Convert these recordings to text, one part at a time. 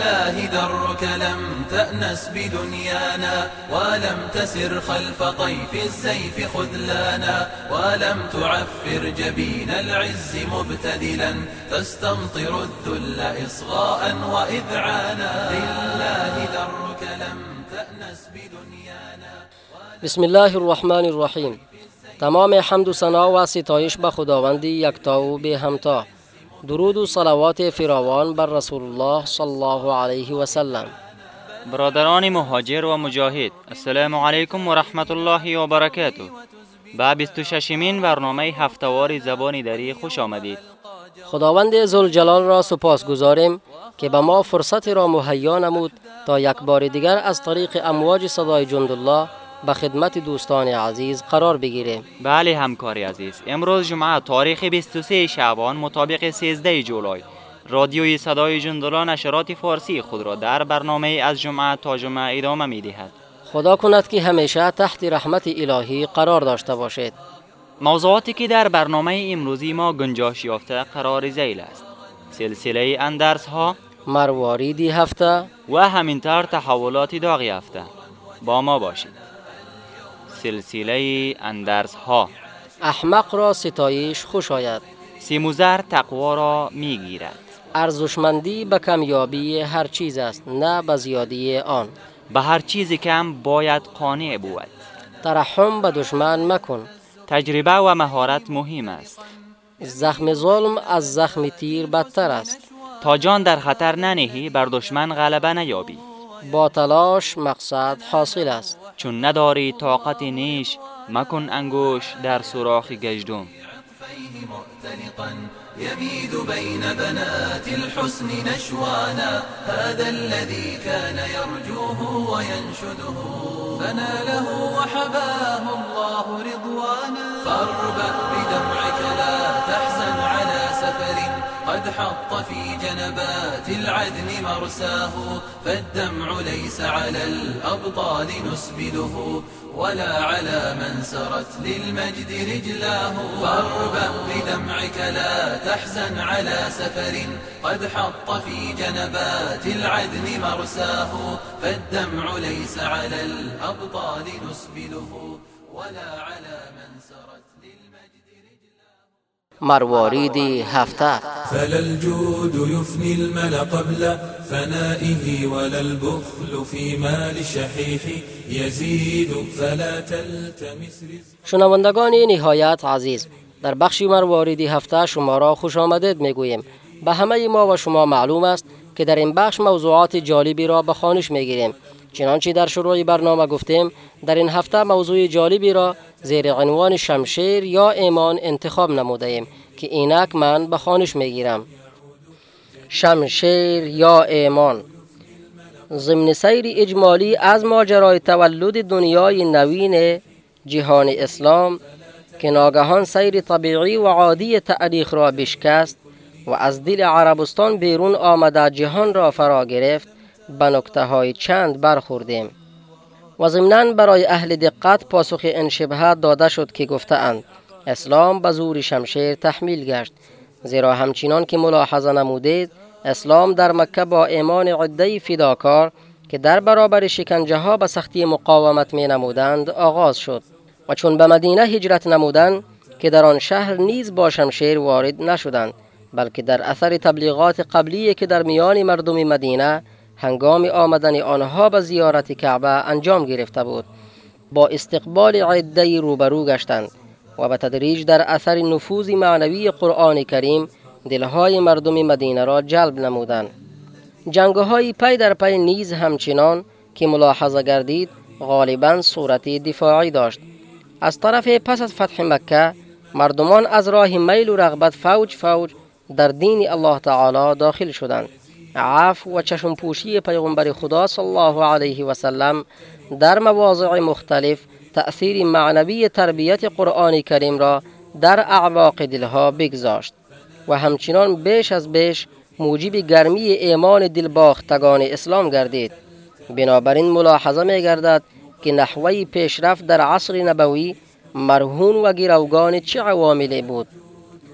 لله درك لم تأنس بدنيانا ولم تسر خلف طيف السيف خذلانا ولم تعفر جبين العز مبتدلا تستمطر الذل إصغاء وإذعانا لله درك لم تأنس بدنيانا بسم الله الرحمن الرحیم تمام حمد و ثنا و ستایش به خداوندی یکتا و به همتا درود و صلوات فراوان بر رسول الله صلی الله علیه و سلم. برادران مهاجر و مجاهد السلام علیکم و رحمت الله و برکاته. به 26 مین برنامه هفتوار زبان دری خوش آمدید. خداوند زلجلال را سپاس گذاریم که به ما فرصت را مهیا نمود تا یک بار دیگر از طریق امواج صدای جندالله به خدمت دوستان عزیز قرار بگیریم. بله همکاری عزیز امروز جمعه تاریخ 23 شعبان مطابق 13 جولای رادیوی صدای جندلا نشرات فارسی خود را در برنامه از جمعه تا جمعه ادامه می دهد خدا کند که همیشه تحت رحمت الهی قرار داشته باشید. موضوعاتی که در برنامه امروزی ما گنجاش یافته قرار زیل است. سلسله اندرس ها مرواریدی هفته و همینطور تحولات داغی هفته با ما باشید. سلسله اندرس ها احمق را ستایش خوش آید. سیموزر تقوا را می گیرد ارزشمندی به کمیابی هر چیز است نه به زیادی آن. به هر چیز کم باید قانع بود. ترحم به دشمن مکن. تجربه و مهارت مهم است. زخم ظلم از زخم تیر بدتر است. تا جان در خطر ننهی بر دشمن غلبه نیابی. با تلاش مقصد حاصل است. چون نداری طاقت نیش مکن انگوش در سوراخ گجدم يميد بين بنات الحسن نشوانا هذا الذي كان يرجوه وينشده فناله وحباه الله رضوانا. فاربأ بدمعك قد حط في جنبات العدن مرساه فالدمع ليس على الأبطال نسبله ولا على من سرت للمجد رجلاه. فاربأ بدمعك لا تحزن على سفر قد حط في جنبات العدن مرساه فالدمع ليس على الأبطال نسبله ولا على من سرت مرواریدی هفته. فلا الجود يفني المل قبل فنائه ولا البخل في مال الشحيح يزيد فلا تلتمس شنوندگان نهایت عزیز در بخش مرواریدی هفته شما را خوش آمدید می‌گوییم. به همه ما و شما معلوم است که در این بخش موضوعات جالبی را به خانش می‌گیریم. چنانچه در شروع برنامه گفتیم در این هفته موضوع جالبی را زیر عنوان شمشیر یا ایمان انتخاب نموده ایم که اینک من به خانش می‌گیرم. شمشیر یا ایمان. ضمن سیر اجمالی از ماجرای تولد دنیای نوین جهان اسلام که ناگهان سیر طبیعی و عادی تاریخ را بشکست و از دل عربستان بیرون آمده جهان را فرا گرفت به نکته های چند برخوردیم. و ضمناً برای اهل دقت پاسخ این شبهه داده شد که گفتهاند اسلام به زور شمشیر تحمیل گشت زیرا همچنان که ملاحظه نمودید اسلام در مکه با ایمان عده فداکار که در برابر شکنجه ها به سختی مقاومت می نمودند آغاز شد و چون به مدینه هجرت نمودند که در آن شهر نیز با شمشیر وارد نشدند بلکه در اثر تبلیغات قبلی که در میان مردم مدینه هنگام آمدن آنها به زیارت کعبه انجام گرفته بود. با استقبال عده روبرو گشتند و به تدریج در اثر نفوذ معنوی قرآن کریم دلهای مردم مدینه را جلب نمودند. جنگهای پی در پی نیز همچنان که ملاحظه گردید غالبا صورت دفاعی داشت. از طرف پس از فتح مکه مردمان از راه میل و رغبت فوج فوج در دین الله تعالی داخل شدند. عفو و چشم پوشی پیغمبر خدا صلی الله علیه و سلم در مواضع مختلف تأثیر معنوی تربیت قرآن کریم را در اعواق دلها بگذاشت و همچنان بیش از بیش موجب گرمی ایمان دلباختگان اسلام گردید. بنابراین ملاحظه می گردد که نحوه پیشرفت در عصر نبوی مرهون و گروگان چه عواملی بود؟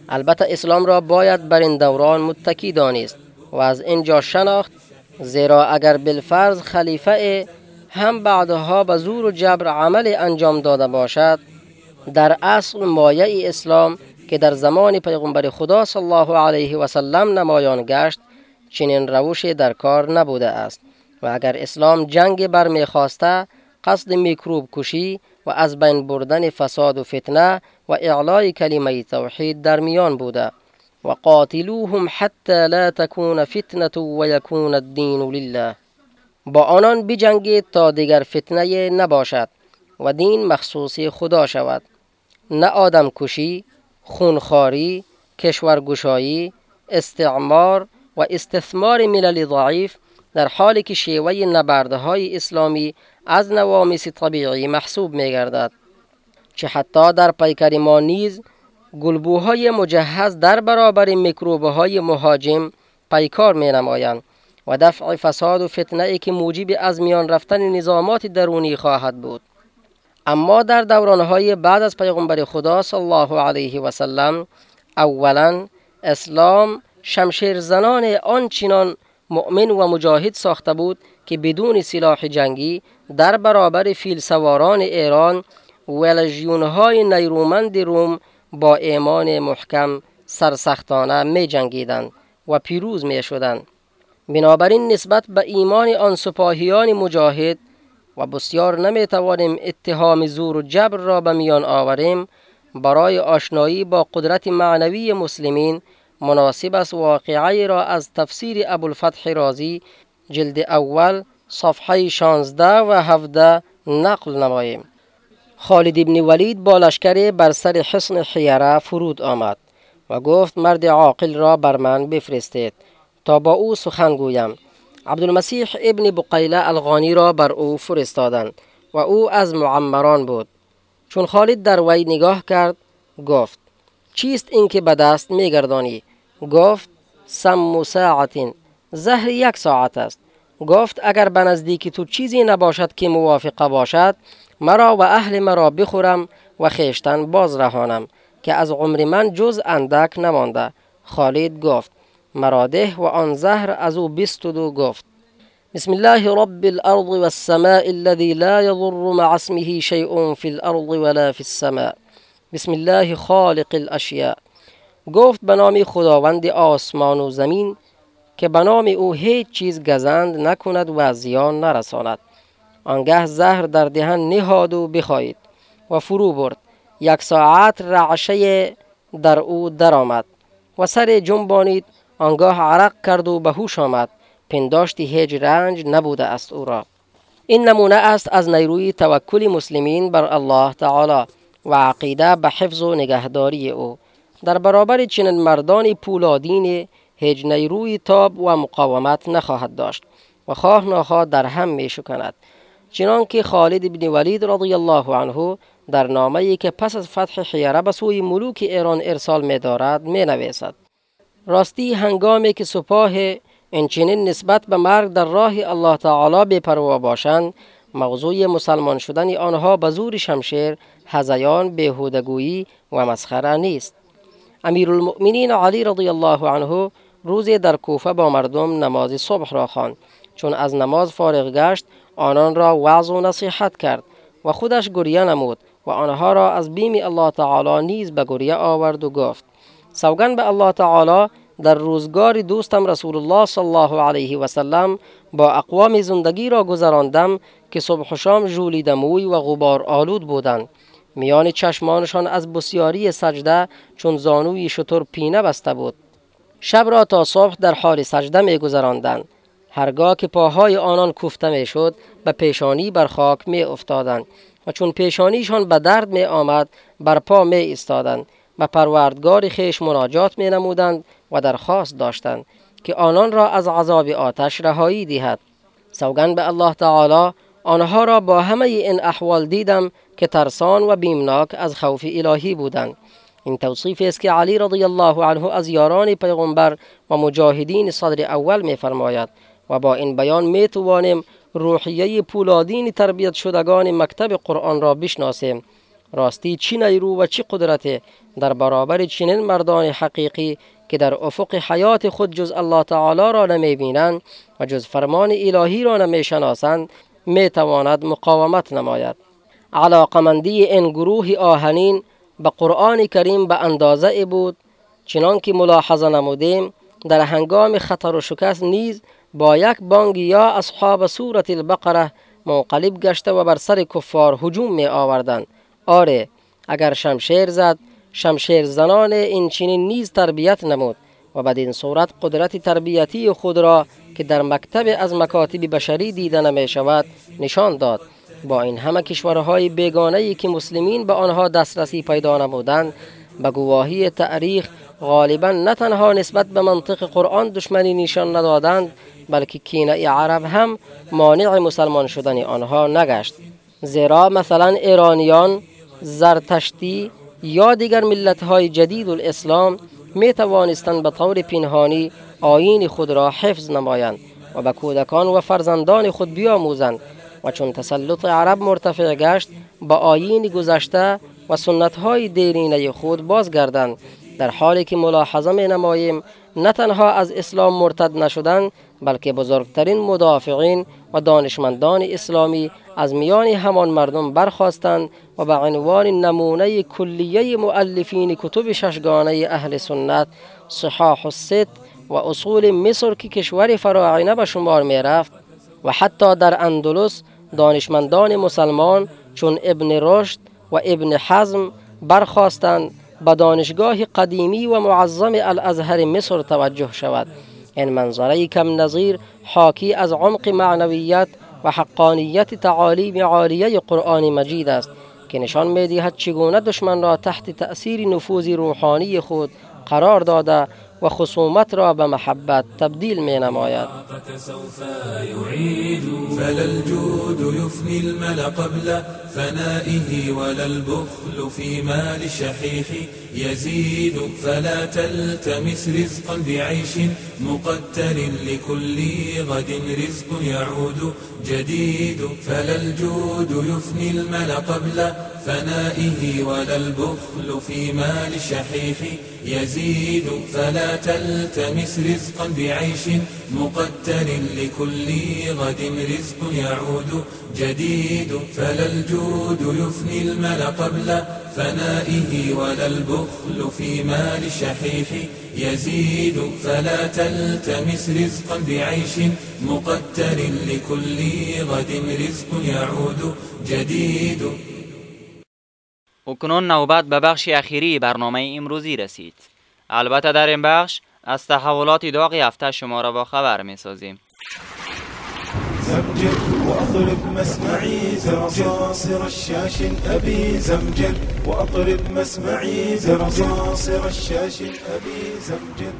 البته اسلام را باید بر این دوران متکی دانست و از اینجا شناخت زیرا اگر بالفرض خلیفه هم بعدها به زور و جبر عمل انجام داده باشد در اصل مایه اسلام که در زمان پیغمبر خدا صلی الله علیه و سلم نمایان گشت چنین روش در کار نبوده است. و اگر اسلام جنگ برمیخواسته قصد میکروب کشی و از بین بردن فساد و فتنه و اعلای کلمه توحید در میان بوده. و قاتلوهم حتی لا تكون فتنه و الدین لله. با آنان بجنگید تا دیگر فتنه نباشد و دین مخصوص خدا شود. نه آدم کشی خونخاری کشورگشایی استعمار و استثمار ملل ضعیف در حالی که شیوه نبردهای اسلامی از نوامس طبیعی محسوب می گردد چه حتی در پیکر ما نیز گلبوهای مجهز در برابر میکروبهای مهاجم پیکار می نمایند و دفع فساد و فتنه ای که موجب از میان رفتن نظامات درونی خواهد بود. اما در دورانهای بعد از پیغمبر خدا صلی الله علیه و سلم اولا اسلام شمشیر زنان آنچنان مؤمن و مجاهد ساخته بود که بدون سلاح جنگی در برابر فیل سواران ایران و لژیونهای نیرومند روم با ایمان محکم سرسختانه می جنگیدند و پیروز می شدند. بنابراین نسبت به ایمان آن سپاهیان مجاهد و بسیار نمی توانیم اتهام زور و جبر را به میان آوریم برای آشنایی با قدرت معنوی مسلمین مناسب است واقعه را از تفسیر ابوالفتح رازی جلد اول صفحه 16 و 17 نقل نماییم خالد ابن ولید با لشکر بر سر حصن حیره فرود آمد و گفت مرد عاقل را بر من بفرستید تا با او سخن گویم. عبدالمسیح ابن بقیله الغانی را بر او فرستادند و او از معمران بود. چون خالد در وی نگاه کرد گفت چیست اینکه به دست میگردانی؟ گفت سم ساعت زهر یک ساعت است. گفت اگر به نزدیک تو چیزی نباشد که موافقه باشد مرا و اهل مرا بخورم و خیشتن باز رهانم که از عمر من جز اندک نمانده. خالد گفت مراده و آن زهر از او بستد گفت. بسم الله رب الأرض والسماء الذي لا يضر مع اسمه شيء في الأرض ولا في السماء. بسم الله خالق الاشیاء. گفت به نام خداوند آسمان و زمین که به نام او هیچ چیز گزند نکند و زیان نرساند. آنگه زهر در دهن نهاد و بخواهید و فرو برد. یک ساعت رعشه در او درآمد و سر جنبانید آنگاه عرق کرد و به هوش آمد. پنداشتی هیچ رنج نبوده است او را. این نمونه است از نیروی توکل مسلمین بر الله تعالی و عقیده به حفظ و نگهداری او. در برابر چنین مردان پولادین هیچ نیروی تاب و مقاومت نخواهد داشت و خواه ناخواه در هم می شکند. چنانکه خالد بن ولید رضی الله عنه در نامه ای که پس از فتح حیره به سوی ملوک ایران ارسال می دارد می نویسد راستی هنگامی که سپاه اینچنین نسبت به مرگ در راه الله تعالی بپروا باشند موضوع مسلمان شدن آنها به زور شمشیر هزیان بهودگویی و مسخره نیست. امیر المؤمنین علی رضی الله عنه روزی در کوفه با مردم نماز صبح را خواند. چون از نماز فارغ گشت آنان را وعظ و نصیحت کرد و خودش گریه نمود و آنها را از بیم الله تعالی نیز به گریه آورد و گفت سوگن به الله تعالی در روزگار دوستم رسول الله صلی الله علیه و سلم با اقوام زندگی را گذراندم که صبح و شام موی و غبار آلود بودند. میان چشمانشان از بسیاری سجده چون زانوی شطور پینه بسته بود. شب را تا صبح در حال سجده می گذراندند هرگاه که پاهای آنان کوفته می شد به پیشانی بر خاک می افتادند و چون پیشانیشان به درد می آمد بر پا می ایستادند و پروردگار خیش مناجات می نمودند و درخواست داشتند که آنان را از عذاب آتش رهایی دهد. سوگن به الله تعالی آنها را با همه این احوال دیدم که ترسان و بیمناک از خوف الهی بودند. این توصیف است که علی رضی الله عنه از یاران پیغمبر و مجاهدین صدر اول می فرماید و با این بیان می توانیم روحیه پولادین تربیت شدگان مکتب قرآن را بشناسیم. راستی چی نیرو و چی قدرت در برابر چنین مردان حقیقی که در افق حیات خود جز الله تعالی را نمی بینند و جز فرمان الهی را نمی شناسند می تواند مقاومت نماید. علاقمندی این گروه آهنین به قرآن کریم به اندازه بود چنان که ملاحظه نمودیم در هنگام خطر و شکست نیز با یک بانگ یا اصحاب سورت البقره منقلب گشته و بر سر کفار هجوم می آوردند. آره اگر شمشیر زد شمشیر زنان این چنین نیز تربیت نمود و بدین صورت قدرت تربیتی خود را که در مکتب از مکاتب بشری دیده نمی شود نشان داد. با این همه کشورهای بیگانه ای که مسلمین به آنها دسترسی پیدا نمودند به گواهی تاریخ غالبا نه تنها نسبت به منطق قرآن دشمنی نشان ندادند بلکه کینه عرب هم مانع مسلمان شدن آنها نگشت. زیرا مثلا ایرانیان زرتشتی یا دیگر ملت های جدید الاسلام می توانستند به طور پنهانی آیین خود را حفظ نمایند و به کودکان و فرزندان خود بیاموزند و چون تسلط عرب مرتفع گشت با آیین گذشته و سنت های دیرینه خود بازگردند. در حالی که ملاحظه می نماییم نه تنها از اسلام مرتد نشدند بلکه بزرگترین مدافعین و دانشمندان اسلامی از میان همان مردم برخواستند و به عنوان نمونه کلیه مؤلفین کتب ششگانه اهل سنت صحاح الست و اصول مصر که کشور فراعنه به شمار می رفت و حتی در اندلس دانشمندان مسلمان چون ابن رشد و ابن حزم برخواستند به دانشگاه قدیمی و معظم الازهر مصر توجه شود. این منظره کم نظیر حاکی از عمق معنویت و حقانیت تعالیم عالیه قرآن مجید است که نشان می‌دهد چگونه دشمن را تحت تأثیر نفوذ روحانی خود قرار داده و خصومت را به محبت تبدیل می نماید فلا الجود يفني قبل فنائه ولا البخل في مال الشحيح يزيد. فلا تلتمس رزقا بعيش مقتر لكل غد رزق يعود جديد. فلا الجود يفني قبل فنائه ولا البخل في مال يزيد فلا تلتمس رزقا بعيش مقتر لكل غد رزق يعود جديد. فلا الجود يفني المل قبل فنائه ولا البخل في مال الشحيح يزيد فلا تلتمس رزقا بعيش مقتر لكل غد رزق يعود جديد. اکنون نوبت به بخش اخیری برنامه امروزی رسید. البته در این بخش از تحولات داغ هفته شما را با خبر می سازیم زمجر وأطرب مسمعي زرصاصر الشاش أبي زمجر وأطرب مسمعي زرصاصر الشاش أبي زمجر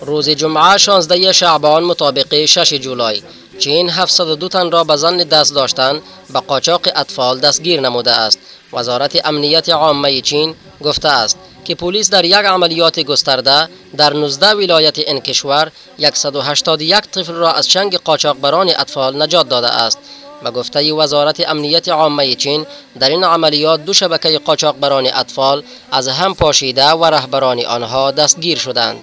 روز جمعه 16 شعبان مطابق 6 جولای. چین 702 تن را به زن دست داشتن به قاچاق اطفال دستگیر نموده است. وزارت امنیت عامه چین گفته است که پلیس در یک عملیات گسترده در 19 ولایت این کشور 181 طفل را از چنگ قاچاقبران اطفال نجات داده است. به گفته وزارت امنیت عامه چین در این عملیات دو شبکه قاچاقبران اطفال از هم پاشیده و رهبران آنها دستگیر شدند.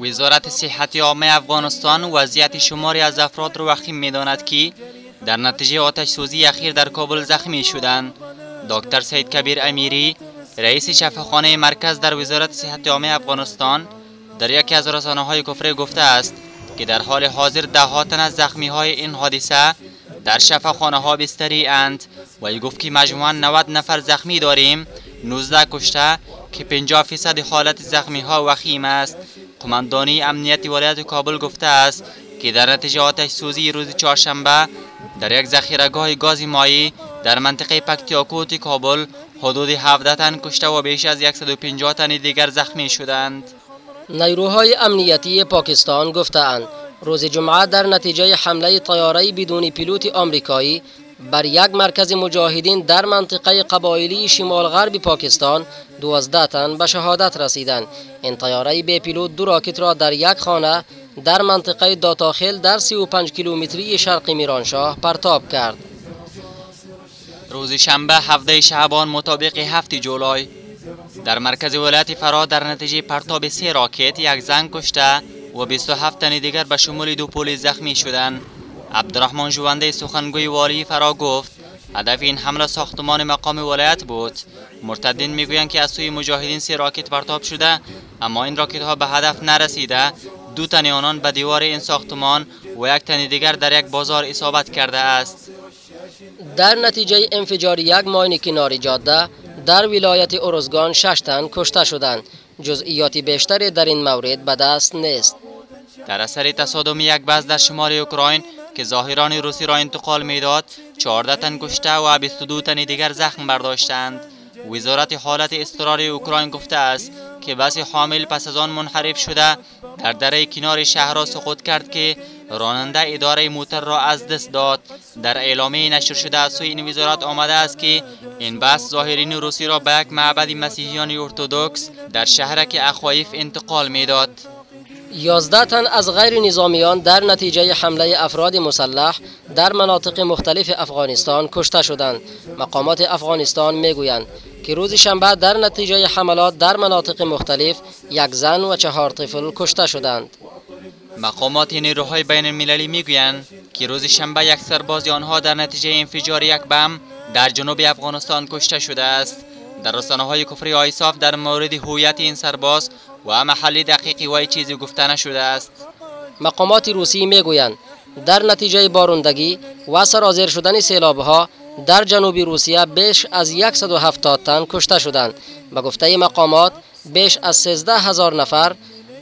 وزارت صحت عامه افغانستان وضعیت شماری از افراد را وخیم می‌داند که در نتیجه آتش سوزی اخیر در کابل زخمی شدند. دکتر سید کبیر امیری رئیس شفاخانه مرکز در وزارت صحت عامه افغانستان در یکی از رسانه های کفره گفته است که در حال حاضر ده تن از زخمی های این حادثه در شفاخانه ها بستری اند و گفت که مجموعا 90 نفر زخمی داریم. 19 کشته که 50 فیصد حالت زخمی ها وخیم است. قماندانی امنیت ولایت کابل گفته است که در نتیجه آتش سوزی روز چهارشنبه در یک ذخیرهگاه گاز مایی در منطقه پکتیاکوت کابل حدود 17 تن کشته و بیش از 150 تن دیگر زخمی شدند. نیروهای امنیتی پاکستان گفتند روز جمعه در نتیجه حمله طیاره بدون پیلوت آمریکایی بر یک مرکز مجاهدین در منطقه قبایلی شمال غرب پاکستان دوازده تن به شهادت رسیدند این طیاره به پیلوت دو راکت را در یک خانه در منطقه داتاخل در 35 کیلومتری شرقی میرانشاه پرتاب کرد. روز شنبه هفته شعبان مطابق هفت جولای در مرکز ولایت فرا در نتیجه پرتاب سه راکت یک زن کشته و 27 تن دیگر به شمول دو پلیس زخمی شدند عبدالرحمن جوانده سخنگوی والی فرا گفت هدف این حمله ساختمان مقام ولایت بود. مرتدین می‌گویند که از سوی مجاهدین سه راکت پرتاب شده اما این راکت ها به هدف نرسیده دو تن آنان به دیوار این ساختمان و یک تن دیگر در یک بازار اصابت کرده است. در نتیجه انفجار یک ماین کناری جاده در ولایت اروزگان شش تن کشته شدند. جزئیات بیشتری در این مورد به دست نیست. در اثر تصادم یک بس در شمال اوکراین که ظاهران روسی را انتقال می‌داد 14 تن کشته و 22 تن دیگر زخم برداشتند. وزارت حالت اضطراری اوکراین گفته است که بس حامل پس از آن منحرف شده در دره کنار شهر را سقوط کرد که راننده اداره موتر را از دست داد در اعلامیه نشر شده از سوی این وزارت آمده است که این بس ظاهرین روسی را به یک معبد مسیحیان ارتودکس در شهرک اخوایف انتقال می‌داد 11 تن از غیر نظامیان در نتیجه حمله افراد مسلح در مناطق مختلف افغانستان کشته شدند. مقامات افغانستان می‌گویند که روز شنبه در نتیجه حملات در مناطق مختلف یک زن و چهار طفل کشته شدند. مقامات نیروهای بین المللی می‌گویند که روز شنبه یک سرباز آنها در نتیجه انفجار یک بم در جنوب افغانستان کشته شده است. در رسانه های کفری آیساف در مورد هویت این سرباز و محل دقیقی وی چیزی گفته نشده است مقامات روسی می‌گویند در نتیجه باروندگی و سرازیر شدن سیلاب ها در جنوب روسیه بیش از 170 تن کشته شدند. به گفته مقامات بیش از 13 هزار نفر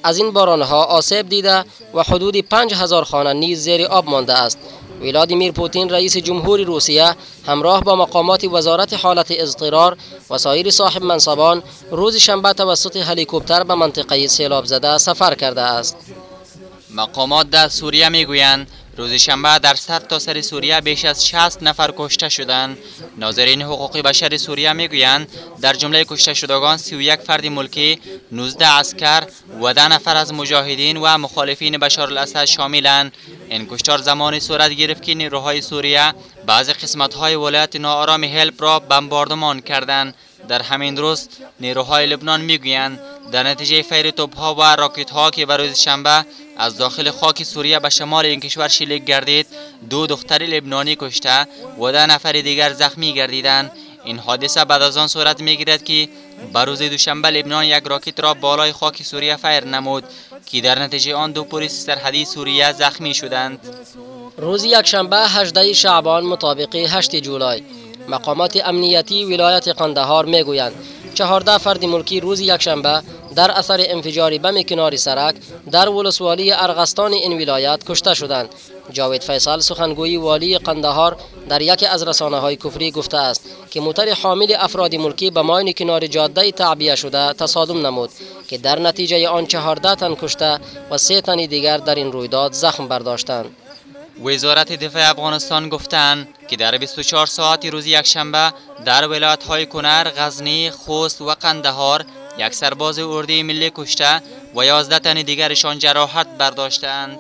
از این ها آسیب دیده و حدود 5 هزار خانه نیز زیر آب مانده است. ولادیمیر پوتین رئیس جمهور روسیه همراه با مقامات وزارت حالت اضطرار و سایر صاحب منصبان روز شنبه توسط هلیکوپتر به منطقه سیلاب زده سفر کرده است. مقامات در سوریه می‌گویند روز شنبه در سر تا سر سوریه بیش از 60 نفر کشته شدند. ناظرین حقوق بشر سوریه می‌گویند در جمله کشته شدگان 31 فرد ملکی، 19 عسکر و 10 نفر از مجاهدین و مخالفین بشار الاسد شاملند. این کشتار زمانی صورت گرفت که نیروهای سوریه بعض قسمت‌های ولایت ناآرام حلب را بمباردمان کردند. در همین روز نیروهای لبنان می‌گویند در نتیجه فیر توپها و راکت ها که بر روز شنبه از داخل خاک سوریه به شمال این کشور شلیک گردید دو دختر لبنانی کشته و ده نفر دیگر زخمی گردیدند. این حادثه بعد از آن صورت می‌گیرد که بر روز دوشنبه لبنان یک راکت را بالای خاک سوریه فیر نمود که در نتیجه آن دو پلیس سرحدی سوریه زخمی شدند. روز یک شنبه 18 شعبان مطابق 8 جولای مقامات امنیتی ولایت قندهار می‌گویند. چهارده فرد ملکی روز یکشنبه در اثر انفجار بم کنار سرک در ولسوالی ارغستان این ولایت کشته شدند. جاوید فیصل سخنگوی والی قندهار در یکی از رسانه های کفری گفته است که موتر حامل افراد ملکی به ماین کنار جاده تعبیه شده تصادم نمود که در نتیجه آن چهارده تن کشته و سه تن دیگر در این رویداد زخم برداشتند. وزارت دفاع افغانستان گفتند که در 24 ساعت روز یکشنبه در ولایت های کنر، غزنی، خوست و قندهار یک سرباز اردی ملی کشته و 11 تن دیگرشان جراحت برداشتند.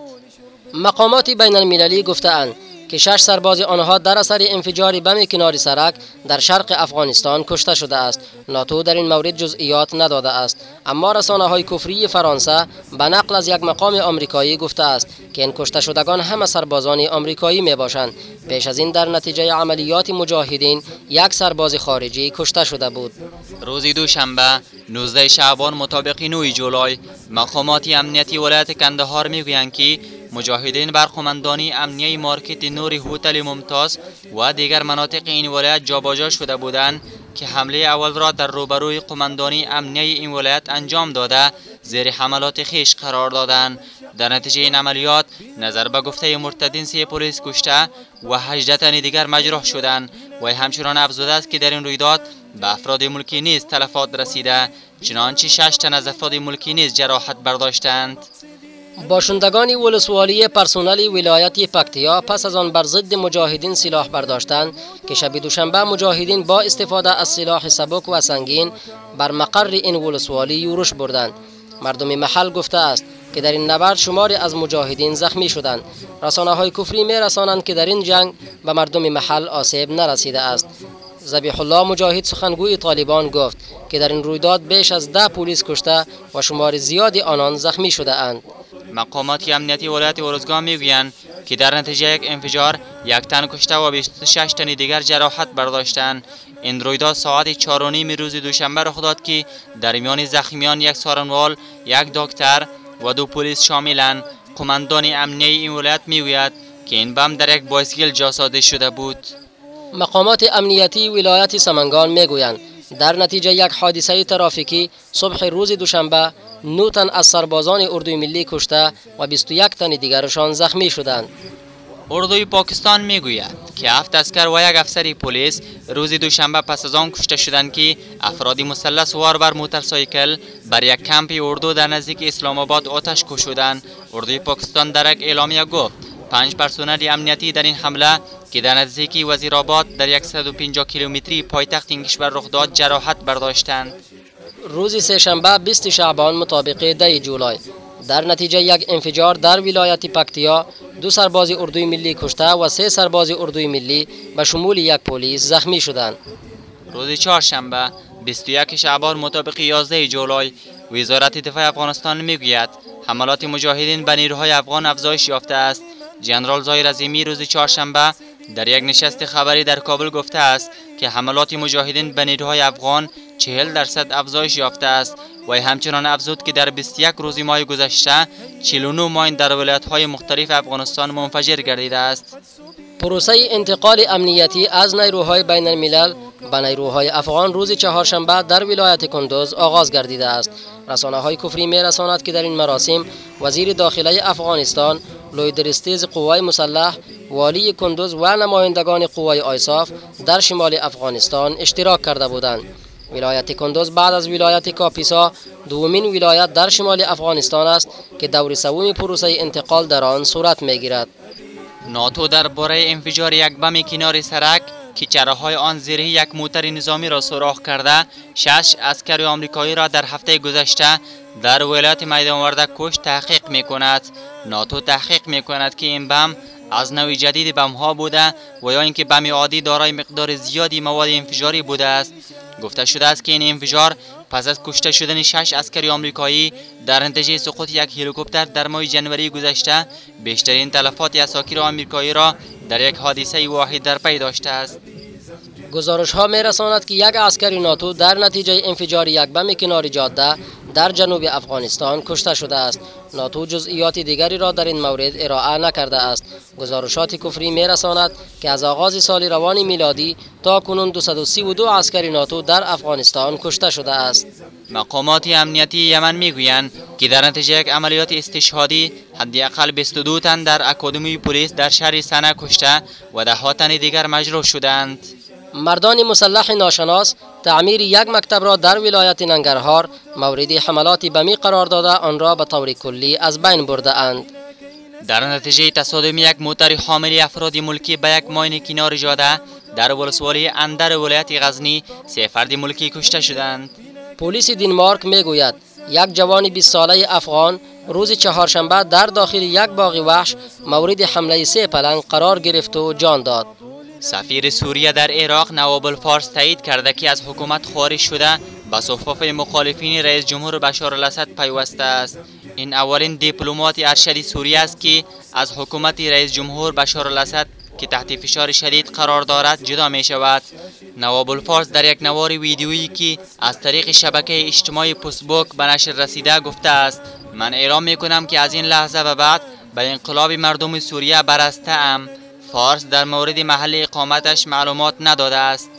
مقامات بین المللی گفتند که شش سرباز آنها در اثر انفجار بم کنار سرک در شرق افغانستان کشته شده است ناتو در این مورد جزئیات نداده است. اما رسانه های کفری فرانسه به نقل از یک مقام آمریکایی گفته است که این کشته شدگان همه سربازان آمریکایی می باشند پیش از این در نتیجه عملیات مجاهدین یک سرباز خارجی کشته شده بود. روز دوشنبه 19 شعبان مطابق 9 جولای مقامات امنیتی ولایت کندهار می‌گویند که مجاهدین بر قماندانی امنیه مارکت نور هتل ممتاز و دیگر مناطق این ولایت جابجا شده بودند. که حمله اول را در روبروی قماندانی امنیه این ولایت انجام داده زیر حملات خیش قرار دادند در نتیجه این عملیات نظر به گفته مرتدین سی پلیس کشته و 18 تن دیگر مجروح شدند و همچنان افزوده است که در این رویداد به افراد ملکی نیز تلفات رسیده چنانچه شش تن از افراد ملکی نیز جراحت برداشتند. باشندگان ولسوالی پرسونل ولایت پکتیا پس از آن بر ضد مجاهدین سلاح برداشتند که شب دوشنبه مجاهدین با استفاده از سلاح سبک و سنگین بر مقر این ولسوالی یورش بردند. مردم محل گفته است که در این نبرد شماری از مجاهدین زخمی شدند. رسانه های کفری می رسانند که در این جنگ به مردم محل آسیب نرسیده است. زبیح الله مجاهد سخنگوی طالبان گفت که در این رویداد بیش از ده پلیس کشته و شمار زیادی آنان زخمی شده اند. مقامات امنیتی ولایت اورزگان می‌گویند که در نتیجه یک انفجار یک تن کشته و 26 تن دیگر جراحت برداشتند. این رویداد ساعت 4 روز دوشنبه رخ داد که در میان زخمیان یک سارنوال یک دکتر و دو پلیس شاملند. قماندان امنیه این ولایت می‌گوید که این بم در یک بایسکل جاساده شده بود. مقامات امنیتی ولایت سمنگان می‌گویند در نتیجه یک حادثه ترافیکی صبح روز دوشنبه نو تن از سربازان اردوی ملی کشته و 21 تن دیگرشان زخمی شدند. اردوی پاکستان می‌گوید که هفت اسکر و یک افسری پلیس روز دوشنبه پس از آن کشته شدند که افرادی مسلح سوار بر موتورسایکل بر یک کمپ اردو در نزدیک اسلام آباد آتش کشیدند اردوی پاکستان در یک اعلامیه گفت پنج پرسنل امنیتی در این حمله که در نزدیکی وزیرآباد در 150 کیلومتری پایتخت این کشور رخ داد جراحت برداشتند. روز سهشنبه 20 شعبان مطابق 10 جولای. در نتیجه یک انفجار در ولایت پکتیا دو سرباز اردوی ملی کشته و سه سرباز اردوی ملی به شمول یک پلیس زخمی شدند. روز چهارشنبه 21 شعبان مطابق 11 جولای وزارت دفاع افغانستان می‌گوید حملات مجاهدین به نیروهای افغان افزایش یافته است. جنرال زایر عظیمی روز چهارشنبه در یک نشست خبری در کابل گفته است که حملات مجاهدین به نیروهای افغان چهل درصد افزایش یافته است و همچنان افزود که در 21 روز ماه گذشته 49 ماین در ولایت های مختلف افغانستان منفجر گردیده است. پروسه انتقال امنیتی از نیروهای بین الملل به نیروهای افغان روز چهارشنبه در ولایت کندوز آغاز گردیده است. رسانه های کفری می رساند که در این مراسم وزیر داخله افغانستان لویدرستیز قوای مسلح والی کندوز و نمایندگان قوای آیساف در شمال افغانستان اشتراک کرده بودند. ولایت کندوز بعد از ولایت کاپیسا دومین ولایت در شمال افغانستان است که دور سوم پروسه انتقال در آن صورت می‌گیرد. ناتو درباره انفجار یک بم کنار سرک که چراهای آن زیره یک موتر نظامی را سوراخ کرده شش اسکر آمریکایی را در هفته گذشته در ولایت میدان ورده کش تحقیق می کند ناتو تحقیق می کند که این بم از نوع جدید بم ها بوده و یا اینکه بم عادی دارای مقدار زیادی مواد انفجاری بوده است. گفته شده است که این انفجار پس از کشته شدن شش عسکری آمریکایی در نتیجه سقوط یک هلیکوپتر در ماه جنوری گذشته بیشترین تلفات عساکر آمریکایی را در یک حادثه واحد در پی داشته است. گزارش ها می رساند که یک عسکری ناتو در نتیجه انفجار یک بم کنار جاده در جنوب افغانستان کشته شده است. ناتو جزئیات دیگری را در این مورد ارائه نکرده است. گزارشات کفری می رساند که از آغاز سال روان میلادی تا کنون 232 عسکری ناتو در افغانستان کشته شده است. مقامات امنیتی یمن می‌گویند که در نتیجه یک عملیات استشهادی حداقل 22 تن در اکادمی پلیس در شهر سنه کشته و ده تن دیگر مجروح شدند مردان مسلح ناشناس تعمیر یک مکتب را در ولایت ننگرهار مورد حملات بمی قرار داده آن را به طور کلی از بین برده اند. در نتیجه تصادم یک موتر حامل افراد ملکی به یک ماین کنار جاده در ولسوالی اندر ولایت غزنی سه فرد ملکی کشته شدند. پلیس دینمارک می‌گوید یک جوان 20 ساله افغان روز چهارشنبه در داخل یک باغ وحش مورد حمله سه پلنگ قرار گرفت و جان داد. سفیر سوریه در عراق نواب الفارس تایید کرده که از حکومت خارج شده به صفوف مخالفین رئیس جمهور بشار الاسد پیوسته است. این اولین دیپلمات ارشد سوریه است که از حکومت رئیس جمهور بشار الاسد که تحت فشار شدید قرار دارد جدا می شود. نواب الفارس در یک نوار ویدیویی که از طریق شبکه اجتماعی فیسبوک به نشر رسیده گفته است من اعلام می کنم که از این لحظه و بعد به انقلاب مردم سوریه برسته ام. فارس در مورد محل اقامتش معلومات نداده است.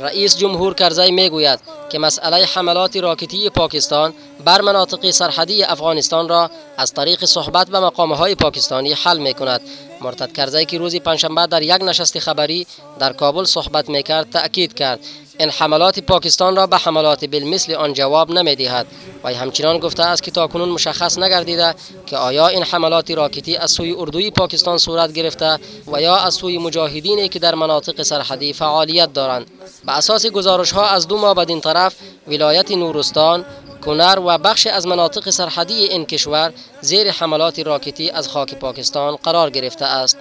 رئیس جمهور کرزی می‌گوید که مسئله حملات راکتی پاکستان بر مناطق سرحدی افغانستان را از طریق صحبت به مقامه های پاکستانی حل می کند مرتد کرزی که روز پنجشنبه در یک نشست خبری در کابل صحبت می کرد تأکید کرد این حملات پاکستان را به حملات بالمثل آن جواب نمی‌دهد. و همچنان گفته است که تاکنون مشخص نگردیده که آیا این حملات راکتی از سوی اردوی پاکستان صورت گرفته و یا از سوی مجاهدینی که در مناطق سرحدی فعالیت دارند. به اساس گزارش ها از دو ما بدین طرف ولایت نورستان کنر و بخش از مناطق سرحدی این کشور زیر حملات راکتی از خاک پاکستان قرار گرفته است.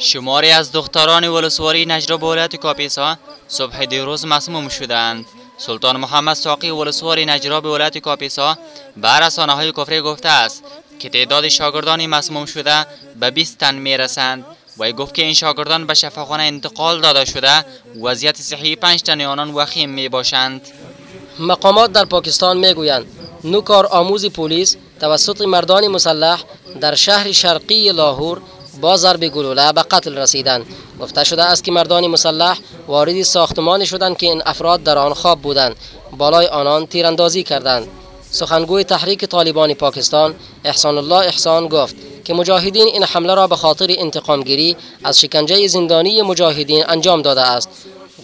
شماری از دختران ولسواری نجرا ولایت کاپیسا صبح دیروز مسموم شدند. سلطان محمد ساقی ولسواری نجرا ولایت کاپیسا به رسانه های کفری گفته است که تعداد شاگردانی مسموم شده به 20 تن می رسند و گفت که این شاگردان به شفاخانه انتقال داده شده وضعیت صحی پنج تن آنان وخیم می باشند مقامات در پاکستان می‌گویند نو کار آموز پلیس توسط مردان مسلح در شهر شرقی لاهور با ضرب گلوله به قتل رسیدند گفته شده است که مردان مسلح وارد ساختمانی شدند که این افراد در آن خواب بودند. بالای آنان تیراندازی کردند. سخنگوی تحریک طالبان پاکستان احسان الله احسان گفت که مجاهدین این حمله را به خاطر انتقامگیری از شکنجه زندانی مجاهدین انجام داده است.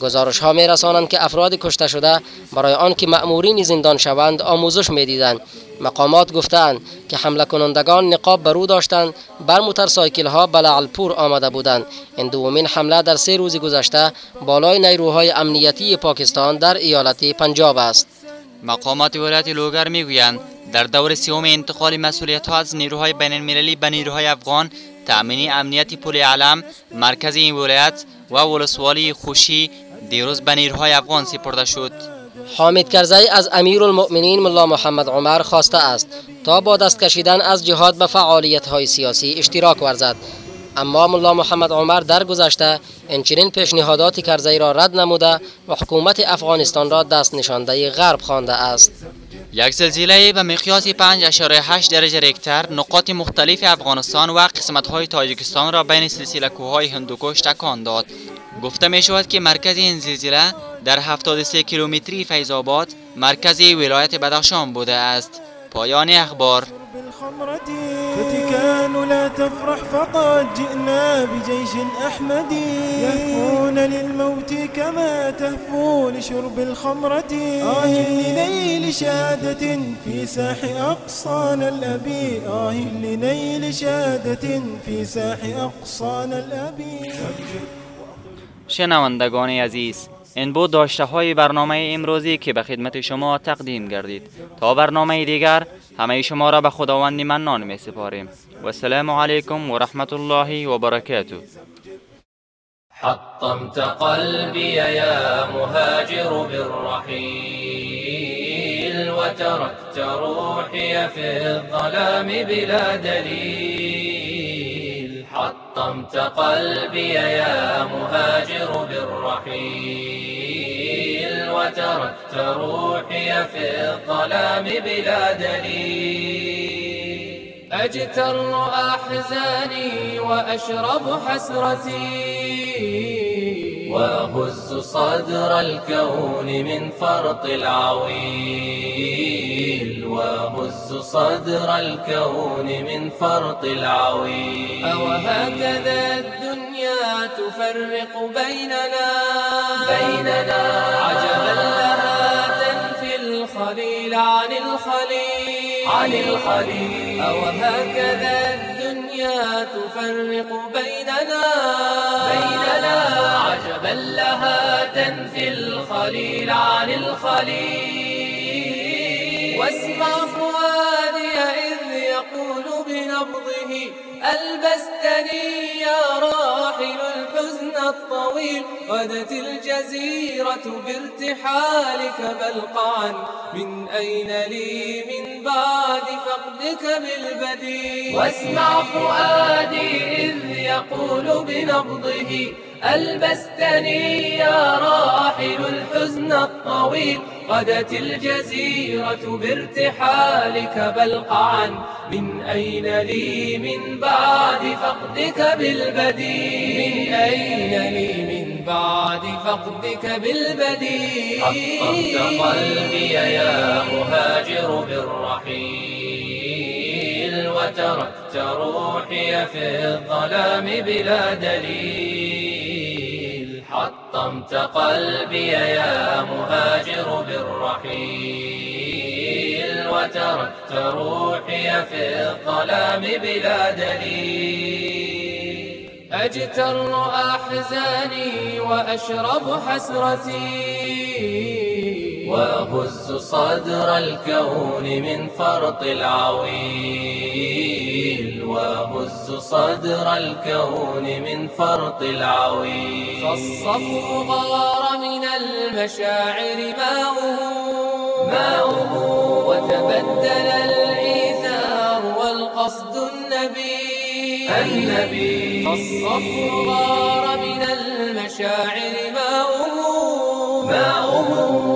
گزارش ها می رسانند که افراد کشته شده برای آنکه مأمورین زندان شوند آموزش می دیدند مقامات گفتند که حمله کنندگان نقاب برو داشتند بر موتورسایکل ها به آمده بودند. این دومین حمله در سه روز گذشته بالای نیروهای امنیتی پاکستان در ایالت پنجاب است. مقامات ولایت لوگر می‌گویند در دور سوم انتقال مسئولیت ها از نیروهای بین المللی به نیروهای افغان تأمین امنیت پل علم مرکز این ولایت و ولسوالی خوشی دیروز به نیروهای افغان سپرده شد. حامد کرزی از امیر المؤمنین ملا محمد عمر خواسته است تا با دست کشیدن از جهاد به فعالیت های سیاسی اشتراک ورزد. اما ملا محمد عمر در گذشته انچنین پیشنهادات کرزی را رد نموده و حکومت افغانستان را دست نشانده غرب خوانده است. یک زلزله به مقیاس 5.8 درجه ریکتر نقاط مختلف افغانستان و های تاجیکستان را بین سلسله کوههای هندوکش تکان داد. گفته می شود که مرکز این زلزله در 73 کیلومتری فیض آباد مرکز ولایت بدخشان بوده است. پایان اخبار. فتكان لا تفرح فقد جئنا بجيش أحمدي يهفون للموت كما تهفو لشرب الخمرة. آه لنيل شهادة في ساح أقصانا الأبي آه لنيل شهادة في ساح أقصانا الأبي شنوندگان عزیز این بود داشته های برنامه امروزی که به خدمت شما تقدیم گردید. تا برنامه دیگر همه شما را به خداوند منان می سپاریم. و السلام علیکم و رحمت الله و برکاته. حطمت قلبي يا مهاجر بالرحيل وتركت روحي في الظلام بلا دليل حطمت قلبي يا مهاجر بالرحيل وتركت روحي في الظلام بلا دليل. أجتر أحزاني وأشرب حسرتي وأهز صدر الكون من فرط العويل. وأهز صدر الكون من فرط العويل. أوهكذا الدنيا تفرق بيننا. بيننا. عجبا لها تنفي الخليل عن الخليل. عن الخليل. أوهكذا الدنيا تفرق بيننا. بيننا. عجبا لها تنفي الخليل عن الخليل. يقول بنبضه ألبستني يا راحل الحزن الطويل غدت الجزيرة بارتحالك بلقعا من أين لي من بعد فقدك بالبديل؟ واسمع فؤادي إذ يقول بنبضه ألبستني يا راحل الحزن الطويل غدت الجزيرة بارتحالك بلقعا. من أين لي من بعد فقدك بالبديل؟ من أين لي من بعد فقدك بالبديل؟ قلبي يا مهاجر بالرحيل وتركت روحي في الظلام بلا دليل. حطمت قلبي يا مهاجر بالرحيل وتركت روحي في الظلام بلا دليل. أجتر أحزاني وأشرب حسرتي وأهز صدر الكون من فرط العويل. وهز صدر الكون من فرط العويل. فالصفو غار من المشاعر ماؤه. ماؤه. وتبدل الإيثار والقصد النبي النبي فالصفو غار من المشاعر ماؤه. ماؤه.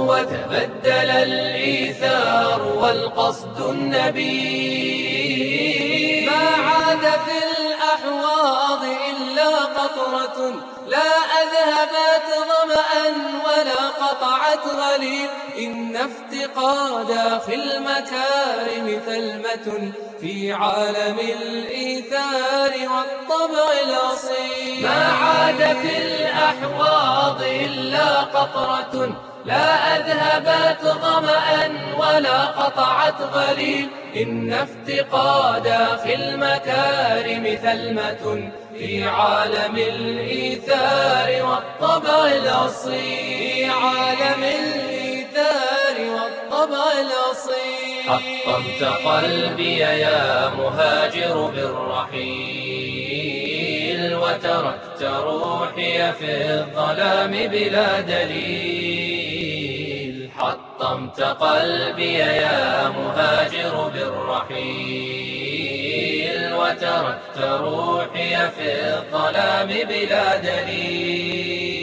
وتبدل الإيثار والقصد النبي في الأحواض إلا قطرة لا أذهبت ظمأ ولا قطعت غليل إن افتقادا في المكارم ثلمة في عالم الإيثار والطبع الأصيل. ما عاد في الأحواض إلا قطرة. لا أذهبت ظمأ ولا قطعت غليل إن افتقادا في المكارم ثلمة في عالم الإيثار والطبع الأصيل. في عالم الإيثار والطبع الأصيل. حطمت قلبي يا مهاجر بالرحيل وتركت روحي في الظلام بلا دليل. حطمت قلبي يا مهاجر بالرحيل. وتركت روحي في الظلام بلا دليل.